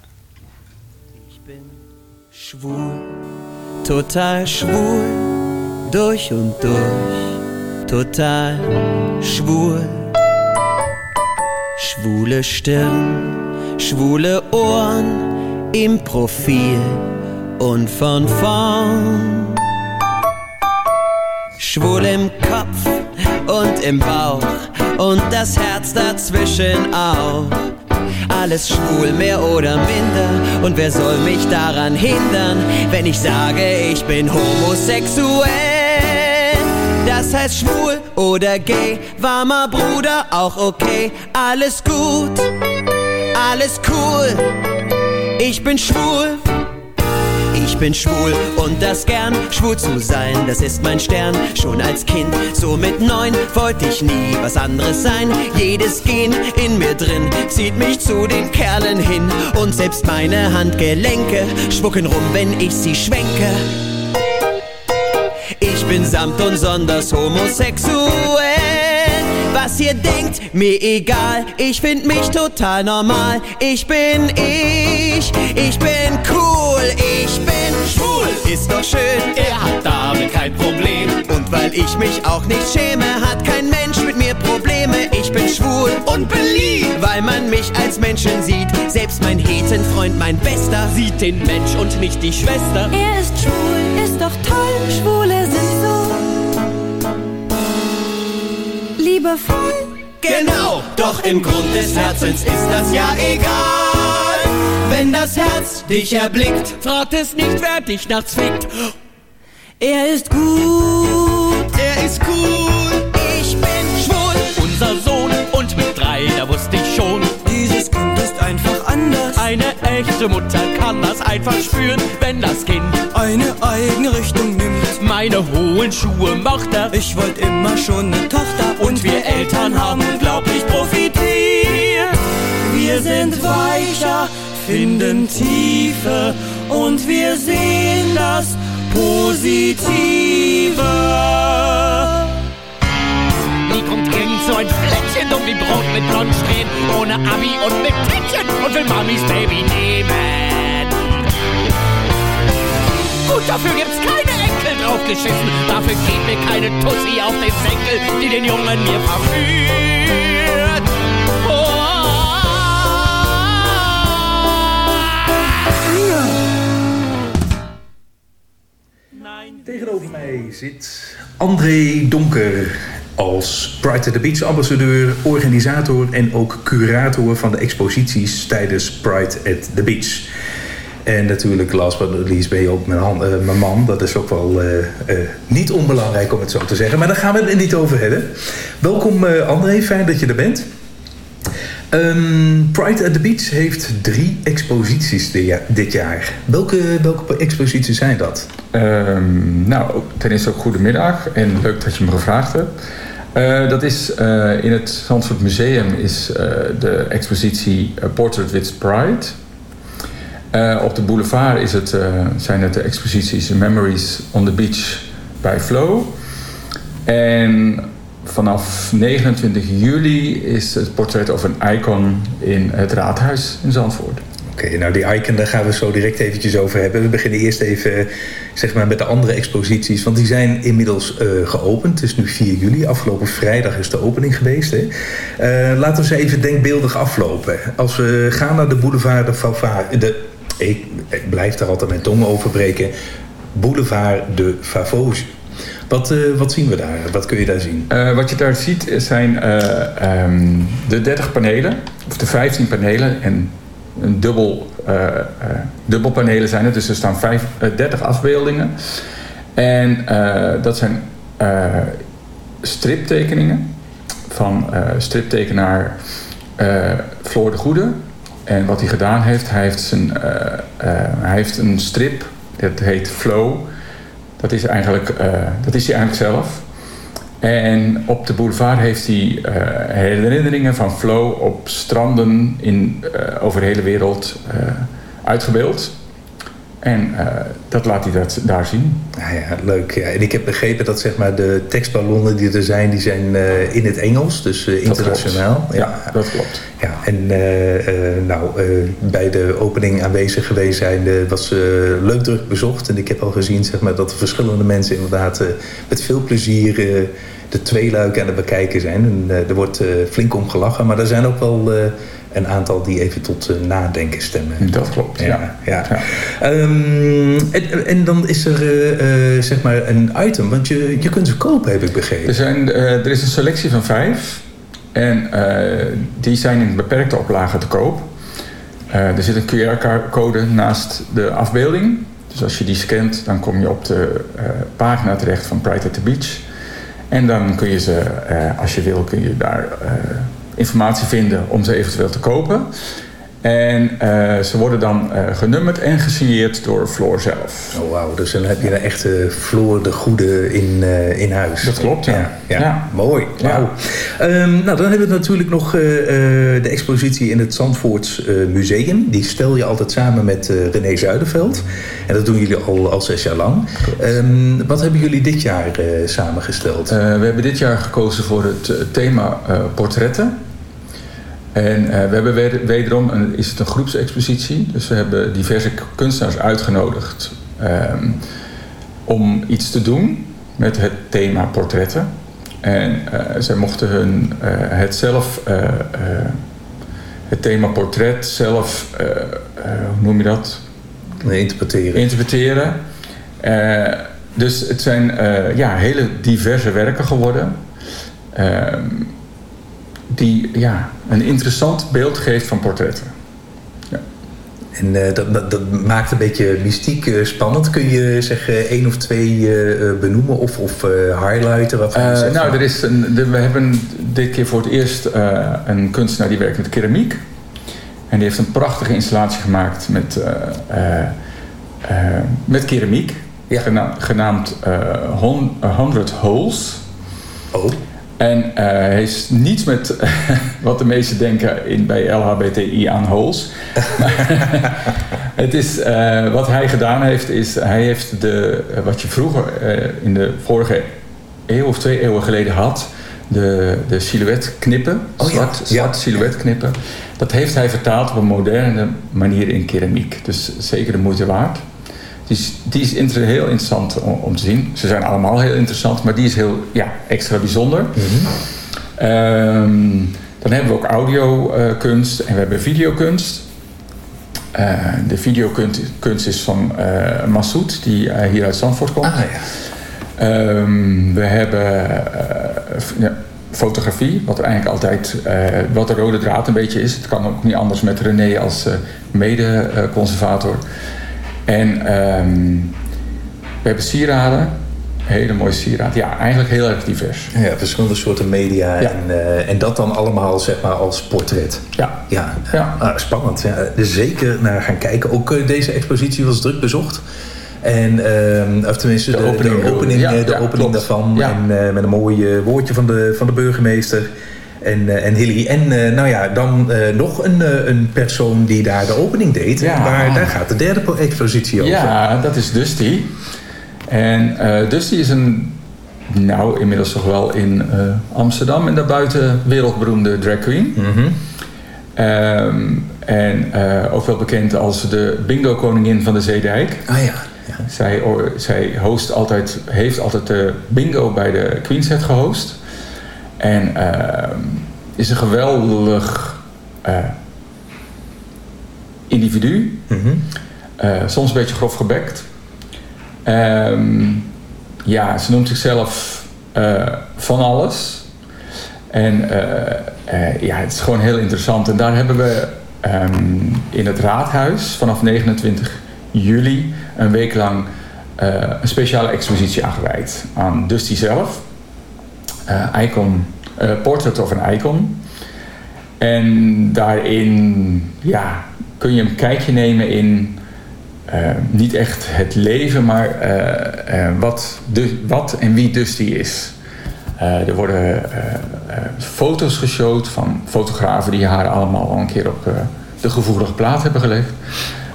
Schwul, total schwul, durch und durch, total schwul. Schwule Stirn, schwule Ohren im Profil und von vorn. Schwul im Kopf und im Bauch und das Herz dazwischen auch. Alles schwul, mehr oder minder. Und wer soll mich daran hindern, wenn ich sage, ich bin homosexuell? Das heißt schwul oder gay, warmer Bruder, auch okay. Alles gut, alles cool. Ich bin schwul, Ich bin schwul und das gern. Schwul zu sein, das ist mein Stern. Schon als Kind, so mit neun, wollte ich nie was anderes sein. Jedes Gen in mir drin zieht mich zu den Kerlen hin. Und selbst meine Handgelenke schwucken rum, wenn ich sie schwenke. Ich bin samt und sonders homosexuell. Was ihr denkt, mir egal. Ich find mich total normal. Ich bin ich, ich bin cool, ich bin. Ist doch schön, er hat damit kein Problem. Und weil ich mich auch nicht schäme, hat kein Mensch mit mir Probleme. Ich bin schwul und beliebt, weil man mich als Menschen sieht. Selbst mein Hetenfreund, mein Bester, sieht den Mensch und nicht die Schwester. Er ist schwul, ist doch toll, Schwule sind so liebevoll. Genau, doch im Grund des Herzens ist das ja egal. Wenn das Herz dich erblickt, fragt es nicht, wer dich nachts fickt. Er ist gut, er ist cool. Ich bin schwul, unser Sohn und mit drei, da wusste ich schon. Dieses Kind ist einfach anders. Eine echte Mutter kann das einfach spüren, wenn das Kind eine eigene Richtung nimmt. Meine hohen Schuhe macht er. Ich wollte immer schon eine Tochter und, und wir Eltern haben unglaublich profitiert. Wir sind weicher, finden Tiefe und wir sehen das Positive. Nie kommt irgend so ein Flettchen um wie Brot mit Blondsträhnen, ohne Abi und mit Tätchen und will Mamis Baby nehmen. Gut, dafür gibt's keine Enkel draufgeschissen, dafür geht mir keine Tussi auf den Senkel, die den Jungen mir verführt. Tegenover mij zit André Donker als Pride at the Beach ambassadeur, organisator en ook curator van de exposities tijdens Pride at the Beach. En natuurlijk, last but not least, ben je ook mijn, uh, mijn man. Dat is ook wel uh, uh, niet onbelangrijk om het zo te zeggen. Maar daar gaan we het niet over hebben. Welkom André, fijn dat je er bent. Um, Pride at the Beach heeft drie exposities dit jaar. Welke, welke exposities zijn dat? Um, nou, ten eerste ook goedemiddag en leuk dat je me gevraagd hebt. Uh, dat is uh, in het Zandvoort Museum is uh, de expositie Portrait with Pride. op de boulevard is het, zijn het de exposities Memories on the Beach bij Flow. En vanaf 29 juli is het portret of een icon in het raadhuis in Zandvoort. Oké, nou die icon, daar gaan we zo direct eventjes over hebben. We beginnen eerst even zeg maar, met de andere exposities, want die zijn inmiddels uh, geopend. Het is nu 4 juli, afgelopen vrijdag is de opening geweest. Hè? Uh, laten we ze even denkbeeldig aflopen. Als we gaan naar de boulevard de Favage, de, ik, blijf daar altijd mijn tong over breken, Boulevard de Favose. Wat, uh, wat zien we daar? Wat kun je daar zien? Uh, wat je daar ziet zijn uh, um, de 30 panelen, of de 15 panelen en een dubbel, dubbelpanelen zijn het. Dus er staan vijf, 30 afbeeldingen. En dat zijn striptekeningen van striptekenaar Floor de Goede. En wat hij gedaan heeft, hij heeft, zijn, hij heeft een strip, dat heet Flow... Dat is, eigenlijk, uh, dat is hij eigenlijk zelf. En op de boulevard heeft hij uh, herinneringen van Flow op stranden in, uh, over de hele wereld uitgebeeld. En dat laat hij dat daar zien. Ja, ja leuk. Ja. En ik heb begrepen dat zeg maar, de tekstballonnen die er zijn, die zijn uh, in het Engels, dus uh, internationaal. Ja, ja, dat klopt. Ja, en nou, bij de opening aanwezig geweest zijn was leuk druk bezocht. En ik heb al gezien zeg maar, dat er verschillende mensen inderdaad met veel plezier de twee luiken aan het bekijken zijn. En er wordt flink om gelachen, maar er zijn ook wel een aantal die even tot uh, nadenken stemmen. Dat klopt, ja. ja. ja. ja. Um, en, en, dan is er uh, uh, zeg maar een item, want je, je kunt ze kopen, heb ik begrepen. Er, zijn, er is een selectie van vijf en die zijn in beperkte oplagen te koop. er zit een QR-code naast de afbeelding. Dus als je die scant, dan kom je op de pagina terecht van Pride at the Beach. En dan kun je ze, als je wil, kun je daar informatie vinden om ze eventueel te kopen. En eh, ze worden dan uh, genummerd en gesigneerd door Floor zelf. Oh wauw, dus dan heb je een echte Floor de Goede in, uh, in huis. Dat klopt, ja. Ja, ja. ja. mooi. Wauw. Um, nou, dan hebben we natuurlijk nog de expositie in het Zandvoorts Museum. Die stel je altijd samen met René Zuiderveld. En dat doen jullie al, al zes jaar lang. Um, wat hebben jullie dit jaar samengesteld? we hebben dit jaar gekozen voor het thema portretten. En uh, we hebben wederom, een, is het een groepsexpositie. Dus we hebben diverse kunstenaars uitgenodigd um, om iets te doen met het thema portretten. En uh, zij mochten hun, uh, het zelf, het thema portret zelf, hoe noem je dat? Interpreteren. Interpreteren. dus het zijn ja, hele diverse werken geworden. Ehm, die ja, een interessant beeld geeft van portretten. Ja. En uh, dat, dat, dat, maakt een beetje mystiek uh, spannend. Kun je zeggen één of twee uh, benoemen of, of highlighten? Wat nou, er is een, de, we hebben dit keer voor het eerst een kunstenaar die werkt met keramiek. En die heeft een prachtige installatie gemaakt met, met keramiek. Ja. Genaamd, genaamd 100 Holes. Oh. En uh, hij is niets met wat de meesten denken in, bij LHBTI aan holes. het is, uh, wat hij gedaan heeft, is hij heeft de, wat je vroeger uh, in de vorige eeuw of twee eeuwen geleden had, de, de silhouet knippen, oh, zwart, ja. zwart silhouet knippen. Dat heeft hij vertaald op een moderne manier in keramiek. Dus zeker de moeite waard. Die is, die is inter heel interessant om, om, te zien. Ze zijn allemaal heel interessant, maar die is heel ja, extra bijzonder. Mm -hmm. um, dan hebben we ook audiokunst en we hebben videokunst. Uh, de videokunst is van uh, Massoud, die hier uit Zandvoort komt. Ah, ja. um, we hebben fotografie, wat eigenlijk altijd wat de rode draad een beetje is. Het kan ook niet anders met René als mede-conservator. En um, we hebben sieraden. Hele mooie sieraden. Ja, eigenlijk heel erg divers. Ja, verschillende soorten media. Ja. En, uh, en dat dan allemaal zeg maar als portret. Ja. Ja, ja. Ah, spannend. Ja. Dus zeker naar gaan kijken. Ook uh, deze expositie was druk bezocht. En, uh, of tenminste de, de opening, de opening, ja, de opening daarvan. En met een mooi woordje van de, van de burgemeester. En, uh, en Hilly. En uh, nou ja, dan uh, nog een, een persoon die daar de opening deed. Ja. Maar daar gaat de derde expositie over. Ja, dat is Dusty. En Dusty is een, nou inmiddels toch wel in Amsterdam en daarbuiten wereldberoemde drag queen. Mm -hmm. um, en ook wel bekend als de bingo koningin van de Zeedijk. Ah ja. ja. Zij, zij host altijd, heeft altijd de bingo bij de Queenset gehost. En uh, is een geweldig uh, individu. Mm -hmm. uh, soms een beetje grof gebekt. Um, ja, ze noemt zichzelf van alles. En ja, het is gewoon heel interessant. En daar hebben we um, in het raadhuis vanaf 29 juli een week lang een speciale expositie aan gewijd. Aan Dusty zelf. Uh, icon, uh, Portrait of an Icon. En daarin ja, kun je een kijkje nemen in uh, niet echt het leven, maar wat, de, wat en wie Dusty is. er worden foto's geshowd van fotografen die haar allemaal al een keer op de gevoelige plaat hebben gelegd.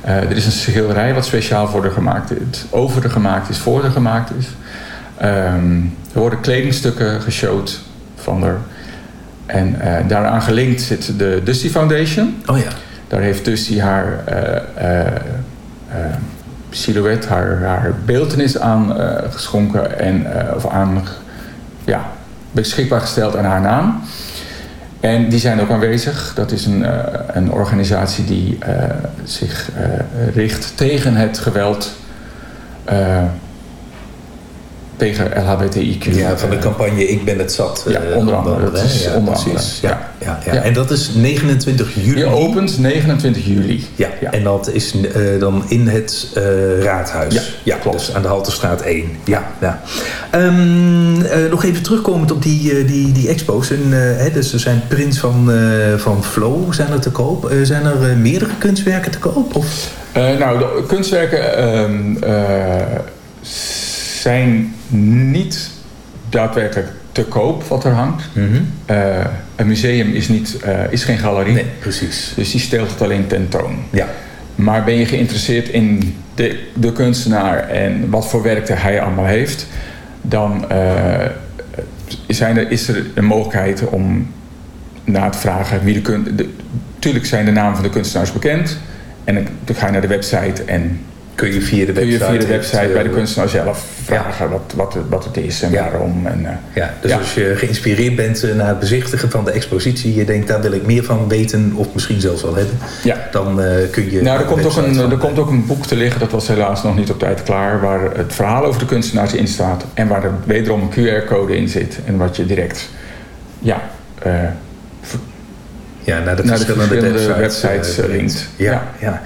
er is een schilderij wat speciaal voor haar gemaakt is, over haar gemaakt is, voor haar gemaakt is. Um, er worden kledingstukken geshowd van haar. En uh, daaraan gelinkt zit de Dusty Foundation. Oh ja. Daar heeft Dusty haar uh, uh, silhouet, haar, haar beeldenis aan geschonken en of aan ja, beschikbaar gesteld aan haar naam. En die zijn ook aanwezig. Dat is een, een organisatie die zich richt tegen het geweld tegen LHBTIQ. Ja, van de campagne Ik ben het zat. Ja, uh, onder andere. Dat is ja, onder andere. Ja, ja, ja. En dat is 29 juli. Je opent 29 juli. Ja, en dat is uh, dan in het uh, raadhuis. Ja, ja klopt. Dus aan de Halterstraat 1. Ja, ja. Um, nog even terugkomend op die, die, die expo's. En, hè, dus er zijn prints van, van Flow zijn er te koop. zijn er meerdere kunstwerken te koop? Of? nou, de kunstwerken zijn niet daadwerkelijk te koop wat er hangt. Mhm. Mm -hmm. uh, een museum is, niet, uh, is geen galerie. Nee, precies. Dus die stelt het alleen tentoon. Ja. Maar ben je geïnteresseerd in de, de kunstenaar en wat voor werk hij allemaal heeft, dan uh, zijn er, is er een mogelijkheid om na te vragen wie de kunstenaar. Tuurlijk zijn de namen van de kunstenaars bekend. En dan ga je naar de website en kun je via de website, kun je via de website bij de kunstenaar zelf vragen ja. wat, wat, wat het is en ja. waarom. En, uh, ja, dus ja. als je geïnspireerd bent na het bezichtigen van de expositie, je denkt daar wil ik meer van weten of misschien zelfs wel hebben, ja. dan uh, kun je. Nou, er komt, ook een, er komt ook een boek te liggen, dat was helaas nog niet op tijd klaar, waar het verhaal over de kunstenaars in staat en waar er wederom een QR-code in zit en wat je direct. Ja, uh, ja, naar de naar verschillende, de verschillende websites, websites linkt. Ja, ja.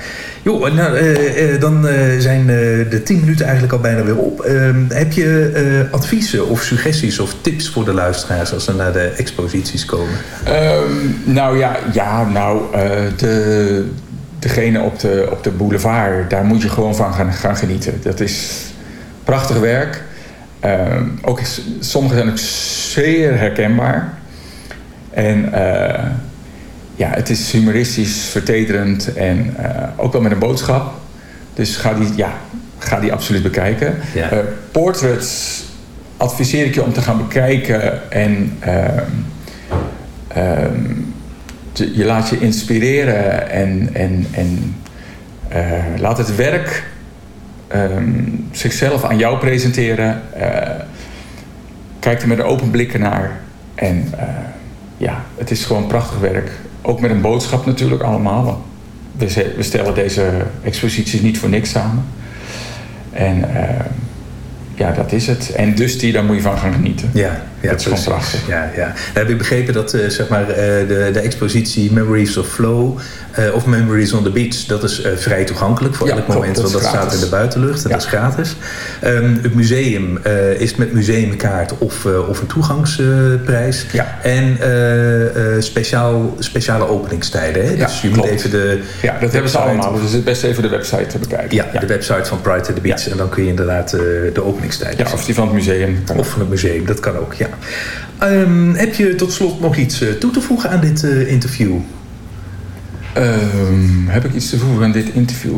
Ja. Jo, nou, uh, uh, dan zijn de tien minuten eigenlijk al bijna weer op. Ehm, heb je adviezen of suggesties of tips voor de luisteraars als ze naar de exposities komen? Um, nou ja, ja nou, de, degene op de, op de boulevard, daar moet je gewoon van gaan, gaan genieten. Dat is prachtig werk. Um, ook sommige zijn ook zeer herkenbaar. En ja, het is humoristisch, vertederend en uh, ook wel met een boodschap. Dus ga die, ja, ga die absoluut bekijken. Ja. Uh, portraits adviseer ik je om te gaan bekijken en uh, te, je laat je inspireren en, en, en laat het werk um, zichzelf aan jou presenteren. kijk er met een open blik naar en ja, het is gewoon prachtig werk. Ook met een boodschap natuurlijk allemaal. We, stellen deze exposities niet voor niks samen. En uh, ja, dat is het. En dus die, daar moet je van gaan genieten. Ja, ja dat is gewoon prachtig. Ja, ja. Dan heb ik begrepen dat uh, zeg maar, uh, de, de expositie Memories of Flow of Memories on the Beach, dat is vrij toegankelijk voor ja, elk moment, want dat staat in de buitenlucht en ja. dat is gratis. Um, het museum is met museumkaart of, of een toegangsprijs. Ja. En speciaal, speciale openingstijden. Hè? Dus ja, je moet even de. Ja, dat hebben ze allemaal. Dus het is best even de website te bekijken. Ja, de website van Pride to the Beach. En dan kun je inderdaad de openingstijden Ja, of die van het museum. Of van het museum, dat kan ook, ja. Um, heb je tot slot nog iets uh, toe te voegen aan dit uh, interview? Um, heb ik iets te voegen aan dit interview?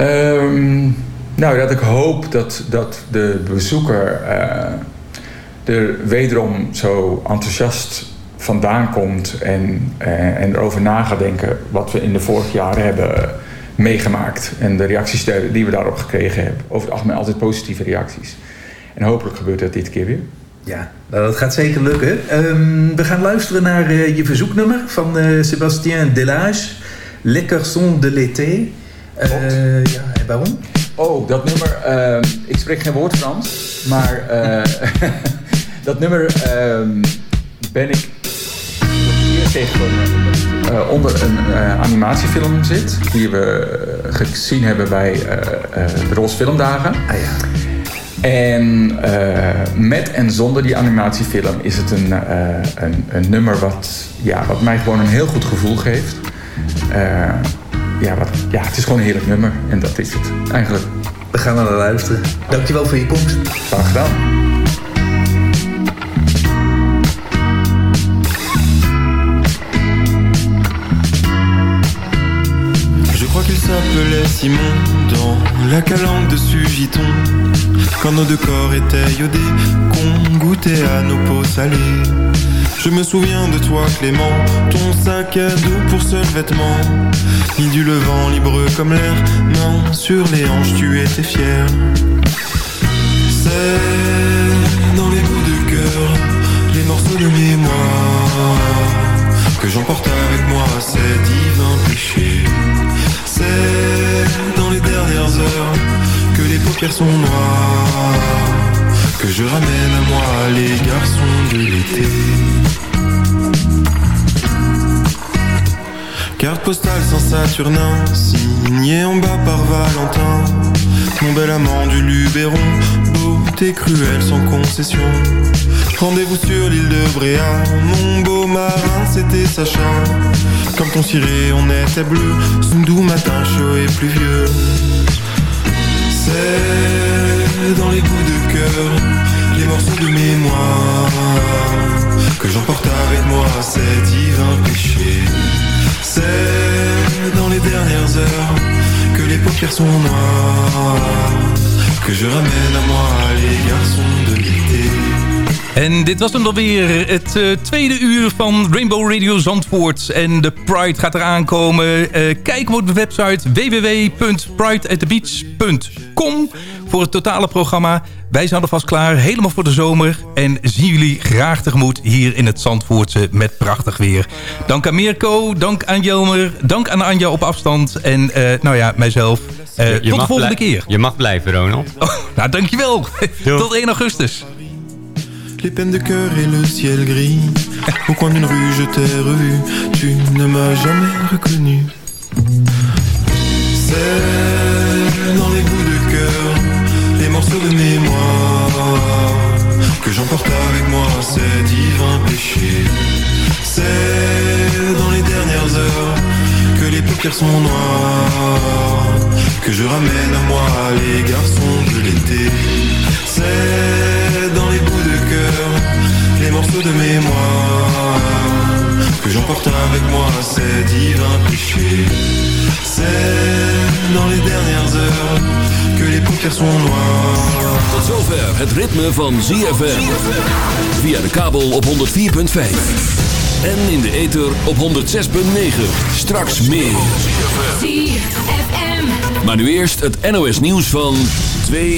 Um, nou, dat ik hoop dat, dat de bezoeker uh, er wederom zo enthousiast vandaan komt en, en erover na gaat denken wat we in de vorige jaren hebben meegemaakt. En de reacties die we daarop gekregen hebben. Over het algemeen altijd positieve reacties. En hopelijk gebeurt dat dit keer weer. Ja, nou, dat gaat zeker lukken. Um, we gaan luisteren naar uh, je verzoeknummer van uh, Sébastien Delage. Le Garçon de l'été. Uh, ja, en waarom? Oh, dat nummer... Uh, ik spreek geen woord Frans. Maar dat nummer ehm, ben ik tegengekomen uh, onder een uh, animatiefilm zit. Die we uh, gezien hebben bij de Roze Filmdagen. Ah ja. En met en zonder die animatiefilm is het een, een, een, nummer wat, ja, wat mij gewoon een heel goed gevoel geeft. ja, wat, ja, het is gewoon een heerlijk nummer. En dat is het eigenlijk. We gaan naar luisteren. Dankjewel voor je komst. Graag gedaan. S'appelait Simon Dans la calanque de Sugiton Quand nos deux corps étaient iodés Qu'on goûtait à nos peaux salées. Je me souviens de toi Clément Ton sac à dos pour seul vêtement. Ni du levant libre comme l'air Non, sur les hanches tu étais fier. C'est dans les bouts de cœur Les morceaux de mémoire Que j'emporte avec moi ces divins péchés c'est dans les dernières heures que les paupières sont noires que je ramène à moi les garçons de l'été. Carte postale sans Saturnin, signée en bas par Valentin. Mon bel amant du Luberon, beauté cruelle sans concession. Rendez-vous sur l'île de Bréa, mon beau marin, c'était Sacha. Comme ton ciré, on était bleu, doux matin chaud et pluvieux. C'est dans les bouts de cœur, les morceaux de mémoire que j'emporte avec moi ces divins péchés. C'est dans les dernières heures que les paupières sont noires que je ramène à moi les garçons de l'été. En dit was hem dan weer het uh, tweede uur van Rainbow Radio Zandvoort. En de Pride gaat eraan komen. Uh, kijk op de website www.prideatthebeach.com voor het totale programma. Wij zijn alvast klaar, helemaal voor de zomer. En zien jullie graag tegemoet hier in het Zandvoortse met prachtig weer. Dank aan Mirko, dank aan Jelmer, dank aan Anja op afstand. En uh, nou ja, mijzelf. tot de volgende keer. Je mag blijven, Ronald. Oh, nou, dankjewel. tot 1 augustus. Les peines de cœur et le ciel gris. Au coin d'une rue je t'ai revu. Tu ne m'as jamais reconnu. C'est dans les bouts de cœur Les morceaux de mémoire Que j'emporte avec moi ces divins péchés. C'est dans les dernières heures Que les paupières sont noires Que je ramène à moi les garçons de l'été. C'est Les morceaux de mémoire Que j'emporte avec moi ces divins péchés C'est dans les dernières heures Que les paupières sont noires Tot zover het ritme van ZFM Via de kabel op 104.5 en in de ether op 106.9. Straks meer. Maar nu eerst het NOS nieuws van 2